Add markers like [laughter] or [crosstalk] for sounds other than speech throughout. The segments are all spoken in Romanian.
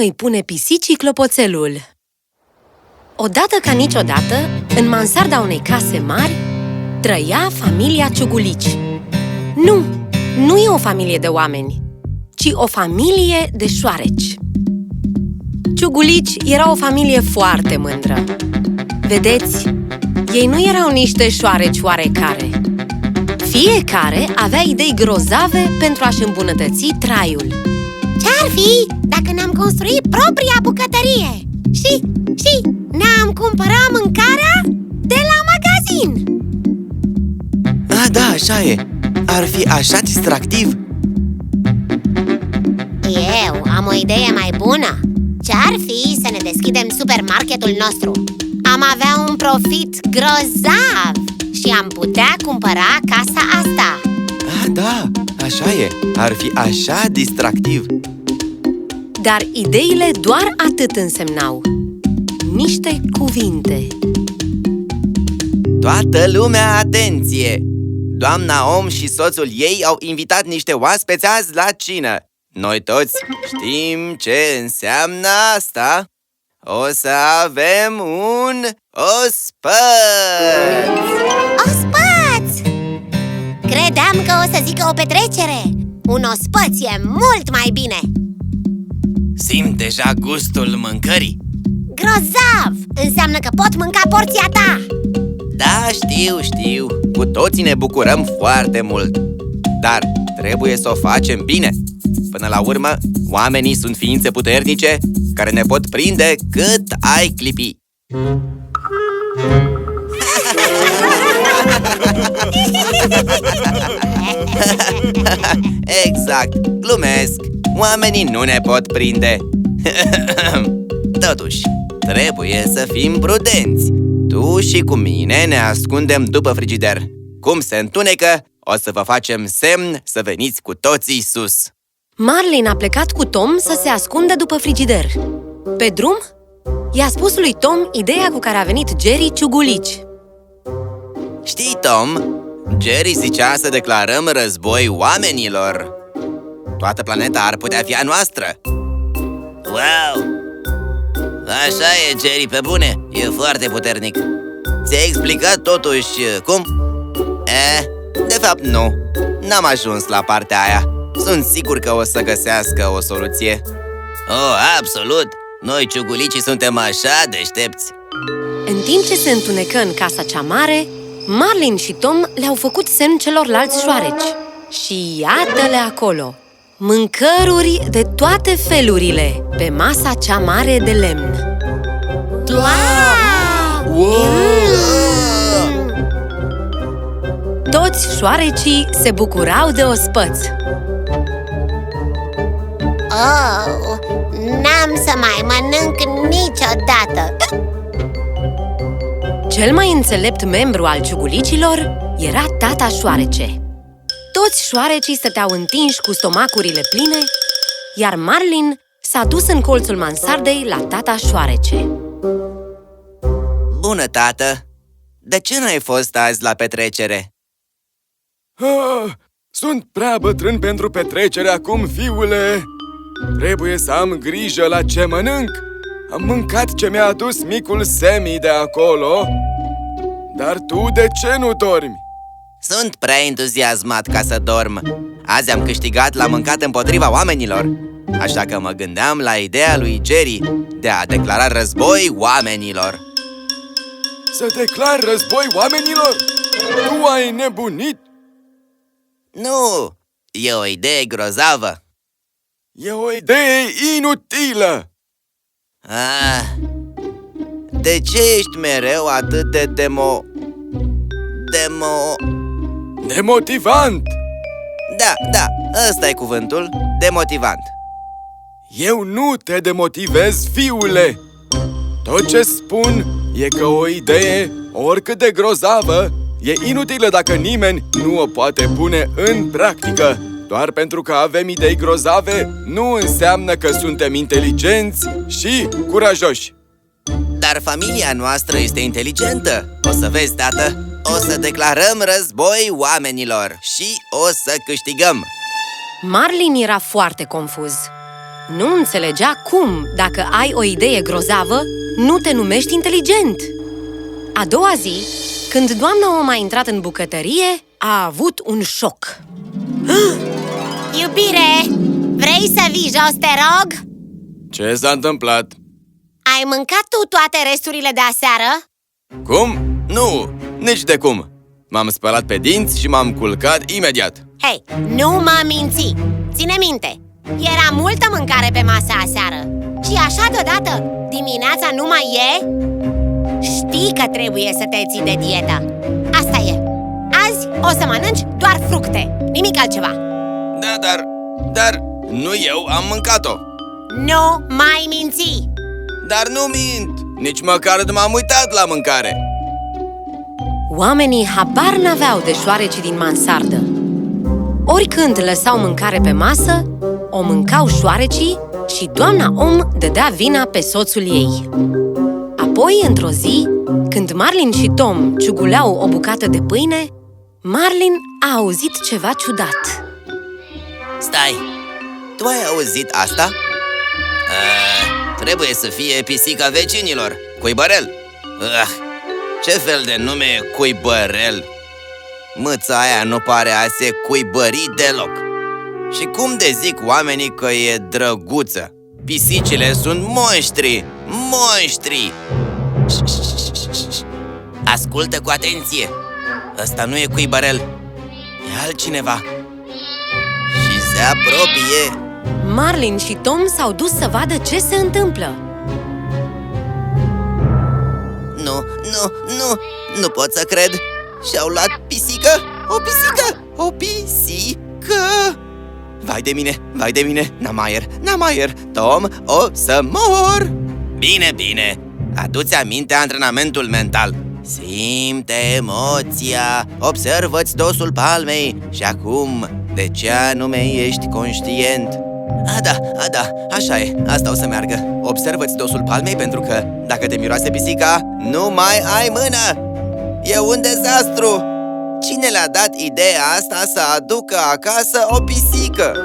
îi pune pisicii clopoțelul? Odată ca niciodată, în mansarda unei case mari, trăia familia Ciugulici. Nu, nu e o familie de oameni, ci o familie de șoareci. Ciugulici era o familie foarte mândră. Vedeți, ei nu erau niște șoareci oarecare. Fiecare avea idei grozave pentru a-și îmbunătăți traiul. Ce-ar fi dacă ne-am construit propria bucătărie? Și, și ne-am cumpărat mâncarea de la magazin! Ah, da, așa e! Ar fi așa distractiv! Eu am o idee mai bună! Ce-ar fi să ne deschidem supermarketul nostru? Am avea un profit grozav și am putea cumpăra casa asta Ah, da, așa e! Ar fi așa distractiv! Dar ideile doar atât însemnau. Niște cuvinte. Toată lumea, atenție! Doamna Om și soțul ei au invitat niște oaspeți azi la cină. Noi toți știm ce înseamnă asta. O să avem un ospăț! Ospăț! Credeam că o să zică o petrecere Un ospăț e mult mai bine Simt deja gustul mâncării. Grozav! Înseamnă că pot mânca porția ta Da, știu, știu. Cu toții ne bucurăm foarte mult. Dar trebuie să o facem bine. Până la urmă, oamenii sunt ființe puternice care ne pot prinde cât ai clipi. [laughs] [laughs] exact, glumesc. Oamenii nu ne pot prinde. [laughs] Totuși, trebuie să fim prudenți. Tu și cu mine ne ascundem după frigider. Cum se întunecă, o să vă facem semn să veniți cu toții sus. Marlin a plecat cu Tom să se ascundă după frigider. Pe drum, i-a spus lui Tom ideea cu care a venit Jerry Ciugulici. Știi, Tom, Jerry zicea să declarăm război oamenilor. Toată planeta ar putea fi a noastră. Wow! Așa e, Jerry, pe bune. E foarte puternic. Ți-a explicat totuși cum? Eh, de fapt nu. N-am ajuns la partea aia. Sunt sigur că o să găsească o soluție. Oh, absolut! Noi, ciugulicii, suntem așa deștepți. În timp ce se întunecă în casa cea mare, Marlin și Tom le-au făcut semn celorlalți șoareci. Și iată-le acolo! Mâncăruri de toate felurile pe masa cea mare de lemn. Wow! Wow! Toți șoarecii se bucurau de ospăț. Oh, n-am să mai mănânc niciodată Cel mai înțelept membru al ciugulicilor era tata șoarece. Toți șoarecii stăteau întinși cu stomacurile pline, iar Marlin s-a dus în colțul mansardei la tata șoarece. Bună, tată! De ce n-ai fost azi la petrecere? Ah, sunt prea bătrân pentru petrecere acum, fiule! Trebuie să am grijă la ce mănânc! Am mâncat ce mi-a adus micul Semi de acolo Dar tu de ce nu dormi? Sunt prea entuziasmat ca să dorm Azi am câștigat la mâncat împotriva oamenilor Așa că mă gândeam la ideea lui Jerry De a declara război oamenilor Să declar război oamenilor? Tu ai nebunit? Nu, e o idee grozavă E o idee inutilă! ah, De ce ești mereu atât de demo... Demo... Nemotivant! Da, da, ăsta e cuvântul, demotivant Eu nu te demotivez, fiule! Tot ce spun e că o idee, oricât de grozavă, e inutilă dacă nimeni nu o poate pune în practică. Doar pentru că avem idei grozave, nu înseamnă că suntem inteligenți și curajoși. Dar familia noastră este inteligentă O să vezi, tată O să declarăm război oamenilor Și o să câștigăm Marlin era foarte confuz. Nu înțelegea cum, dacă ai o idee grozavă, nu te numești inteligent. A doua zi, când doamna om a intrat în bucătărie, a avut un șoc. [gasps] Iubire, vrei să vii jos, te rog? Ce s-a întâmplat? Ai mâncat tu toate resturile de aseară? Cum? Nu, nici de cum M-am spălat pe dinți și m-am culcat imediat Hei, nu mă minți! Ține minte, era multă mâncare pe masa aseară Și așa deodată, dimineața nu mai e? Știi că trebuie să te ții de dietă Asta e Azi o să mănânci doar fructe, nimic altceva Da, dar... dar... Nu eu am mâncat-o Nu mai minți! Dar nu mint! Nici măcar nu m-am uitat la mâncare Oamenii habar n-aveau de șoarecii din mansardă. Oricând lăsau mâncare pe masă, o mâncau șoarecii și doamna om dădea vina pe soțul ei. Apoi, într-o zi, când Marlin și Tom ciuguleau o bucată de pâine, Marlin a auzit ceva ciudat. Stai! Tu ai auzit asta? Uh, trebuie să fie pisica vecinilor, Cuibărel uh, Ce fel de nume e Cuibărel? Mâța aia nu pare a se cuibări deloc Și cum de zic oamenii că e drăguță? Pisicile sunt monștri! Monștri! Ascultă cu atenție! Ăsta nu e Cuibărel, e altcineva Și se apropie Marlin și Tom s-au dus să vadă ce se întâmplă. Nu, nu, nu, nu pot să cred Și-au luat pisică? O pisică? O pisică? Vai de mine, vai de mine, Namayer, Namayer, Tom, o să mor! Bine, bine, adu-ți aminte antrenamentul mental Simte emoția, observă-ți dosul palmei și acum, de ce anume ești conștient? A, da, a, da, așa e, asta o să meargă. Observă-ți dosul palmei pentru că dacă te miroase pisica, nu mai ai mână. E un dezastru! Cine le-a dat ideea asta să aducă acasă o pisică?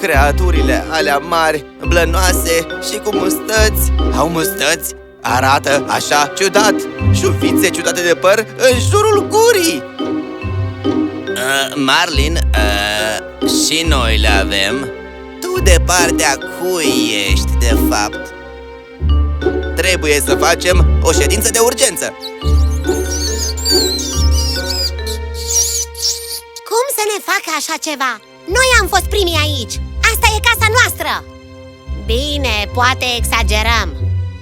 Creaturile alea mari, blănoase și cu mustăți. Au mustăți? Arată așa ciudat. Șuvițe ciudate de păr în jurul gurii. Uh, Marlin, uh, și noi le avem Tu de partea cui ești, de fapt? Trebuie să facem o ședință de urgență. Cum să ne facă așa ceva? Noi am fost primii aici. Asta e casa noastră. Bine, poate exagerăm.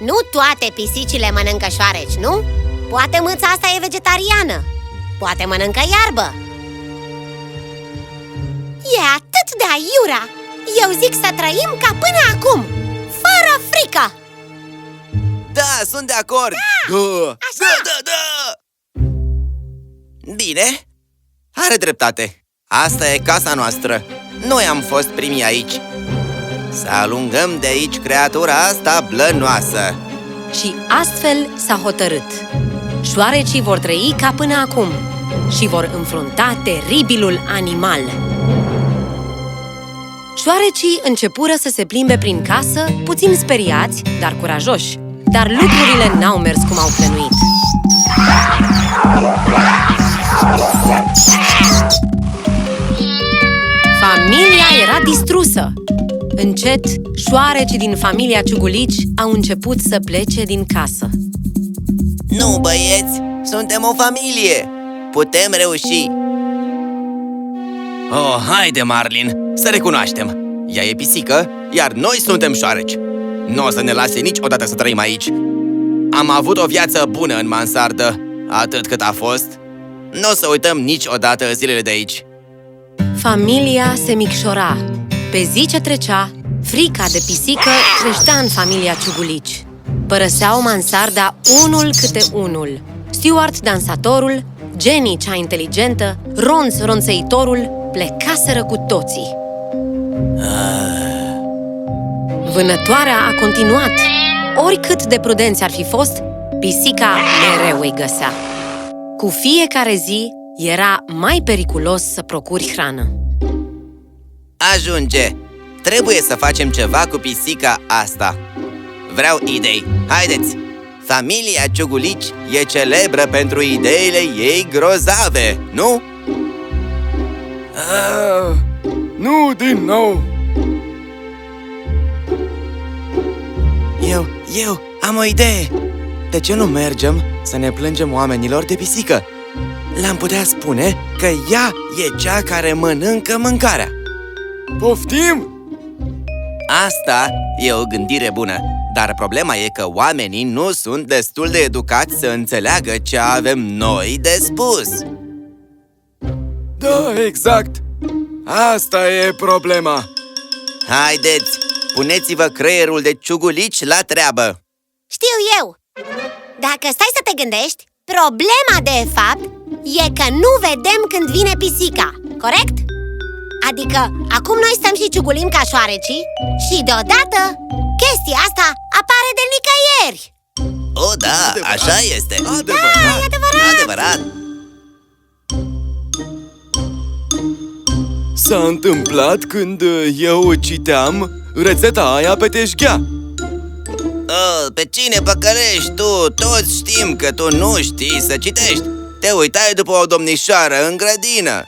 Nu toate pisicile mănâncă șoareci, nu? Poate mâța asta e vegetariană. Poate mănâncă iarbă. E atât de aiura Eu zic să trăim ca până acum Fără frică Da, sunt de acord! Da, așa. da, da, da! Bine, are dreptate Asta e casa noastră Noi am fost primii aici Să alungăm de aici creatura asta blănoasă Și astfel s-a hotărât. Șoarecii vor trăi ca până acum și vor înfrunta teribilul animal. Șoarecii începură să se plimbe prin casă, puțin speriați, dar curajoși. Dar lucrurile n-au mers cum au plănuit. Familia era distrusă. Încet, șoarecii din familia Ciugulici au început să plece din casă. Nu, băieți, suntem o familie Putem reuși Oh, haide, Marlin, să recunoaștem Ea e pisică, iar noi suntem șoareci Nu o să ne lase niciodată să trăim aici Am avut o viață bună în mansardă Atât cât a fost Nu o să uităm niciodată zilele de aici Familia se micșora. Pe zi ce trecea, frica de pisică creștea în familia Ciugulici. Părăseau mansarda unul câte unul. Stuart, dansatorul, Jenny, cea inteligentă, Ronț, ronțăitorul, plecaseră cu toții. Vânătoarea a continuat. Oricât de prudenți ar fi fost, pisica mereu îi găsea. Cu fiecare zi, era mai periculos să procuri hrană. Ajunge! Trebuie să facem ceva cu pisica asta Vreau idei, haideți! Familia Ciugulici e celebră pentru ideile ei grozave, nu? Ah, nu din nou! Eu, eu, am o idee! De ce nu mergem să ne plângem oamenilor de pisică? Le-am putea spune că ea e cea care mănâncă mâncarea Poftim? Asta e o gândire bună, dar problema e că oamenii nu sunt destul de educați să înțeleagă ce avem noi de spus Da, exact! Asta e problema! Haideți, puneți-vă creierul de ciugulici la treabă Știu eu! Dacă stai să te gândești, problema de fapt e că nu vedem când vine pisica, corect? Adică acum noi stăm și ciugulim ca șoarecii și deodată chestia asta apare de nicăieri O, da, Adevărat. așa este Adevărat! E adevărat! Adevărat S-a întâmplat când uh, eu citeam rețeta aia pe teșghea oh, Pe cine păcălești tu? Toți știm că tu nu știi să citești Te uitai după o domnișoară în grădină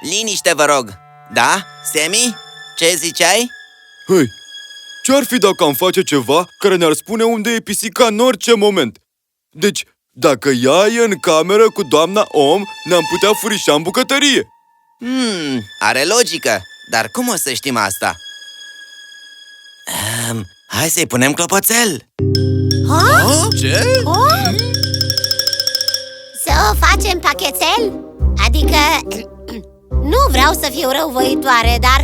Liniște, vă rog Da, Semi? Ce ziceai? Hei, ce-ar fi dacă am face ceva care ne-ar spune unde e pisica în orice moment? Deci, dacă ea e în cameră cu doamna om, ne-am putea furișa în bucătărie Hmm, are logică, dar cum o să știm asta? Um, hai să-i punem clopoțel Ha? oh? Ce? Oh? Să o facem pachetel? Adică... [clears throat] Nu vreau să fiu răuvoitoare, dar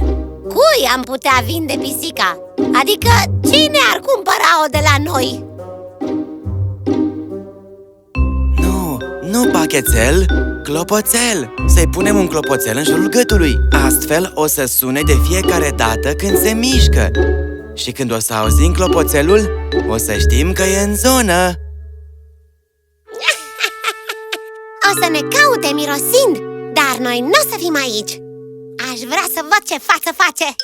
cui am putea vinde pisica? Adică cine ar cumpăra-o de la noi? Nu, nu pachetel, clopoțel. Să-i punem un clopoțel în jurul gâtului. Astfel o să sune de fiecare dată când se mișcă. Și când o să auzim clopoțelul, o să știm că e în zonă. [laughs] O să ne caute mirosind, dar noi nu o să fim aici. Aș vrea să văd ce față face.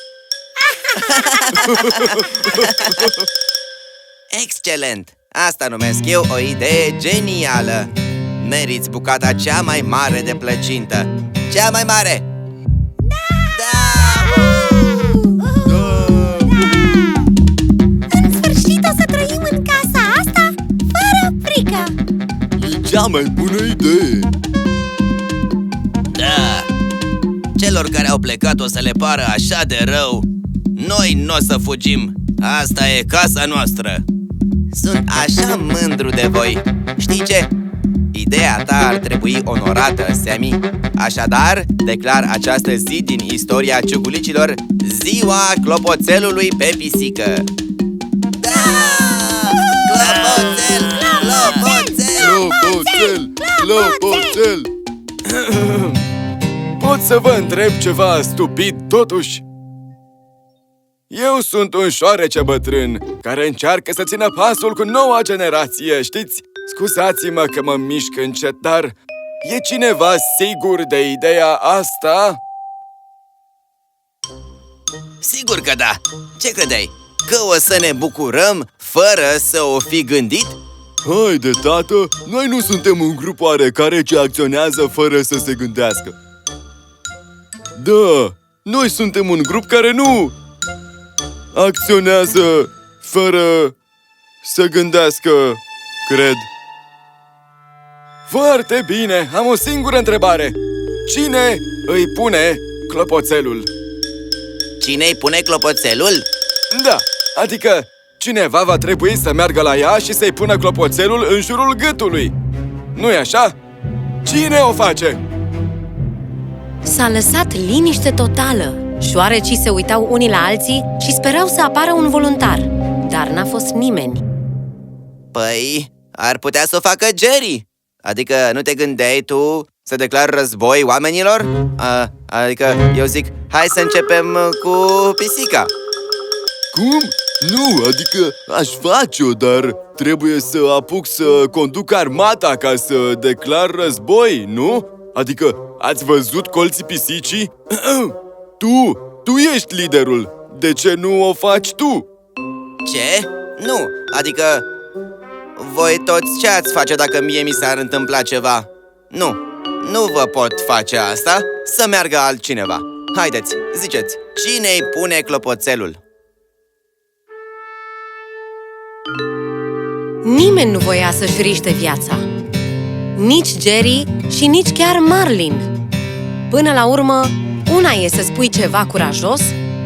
[laughs] Excelent! Asta numesc eu o idee genială Meriți bucata cea mai mare de plăcintă. Cea mai mare! Da! În sfârșit o să trăim în casa asta fără frică. E cea mai bună idee. Da! Celor care au plecat o să le pară așa de rău. Noi nu o să fugim. Asta e casa noastră. Sunt așa mândru de voi. Știi ce? Ideea ta ar trebui onorată, Semi Așadar, declar această zi din istoria ciugulicilor Ziua clopoțelului pe pisică Da! Clopoțel! Clopoțel! Clopoțel! Clopoțel! Pot să vă întreb ceva stupid, totuși? Eu sunt un șoarece bătrân care încearcă să țină pasul cu noua generație, știți? Scuzați-mă că mă mișc încet, dar e cineva sigur de ideea asta? Sigur că da! Ce credeai? Că o să ne bucurăm fără să o fi gândit? Haide, tată, noi nu suntem un grup oarecare ce acționează fără să se gândească. Da, noi suntem un grup care nu acționează fără să gândească, cred. Foarte bine, am o singură întrebare. Cine îi pune clopoțelul? Cine îi pune clopoțelul? Da, adică cineva va trebui să meargă la ea și să-i pună clopoțelul în jurul gâtului. Nu-i așa? Cine o face? S-a lăsat liniște totală. Șoarecii se uitau unii la alții și sperau să apară un voluntar, dar n-a fost nimeni. Păi, ar putea să o facă Jerry Adică nu te gândeai tu să declari război oamenilor? A, adică eu zic, hai să începem uh, cu pisica Cum? Nu, adică aș face-o, dar trebuie să apuc să conduc armata ca să declar război, nu? Adică, ați văzut colții pisicii? [clears throat] tu Tu ești liderul! De ce nu o faci tu? Ce? Nu, adică... Voi toți ce ați face dacă mie mi s-ar întâmpla ceva? Nu, nu vă pot face asta, să meargă altcineva Haideți, ziceți, cine îi pune clopoțelul? Nimeni nu voia să-și riște viața. Nici Jerry și nici chiar Marlin. Până la urmă, una e să spui ceva curajos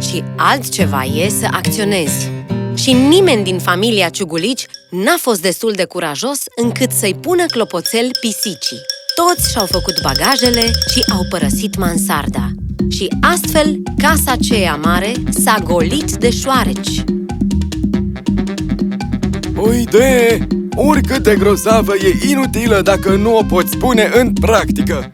și altceva e să acționezi. Și nimeni din familia Ciugulici n-a fost destul de curajos încât să-i pună clopoțel pisicii. Toți și-au făcut bagajele și au părăsit mansarda. Și astfel, casa aceea mare s-a golit de șoareci. O idee, oricât de grozavă, e inutilă dacă nu o poți pune în practică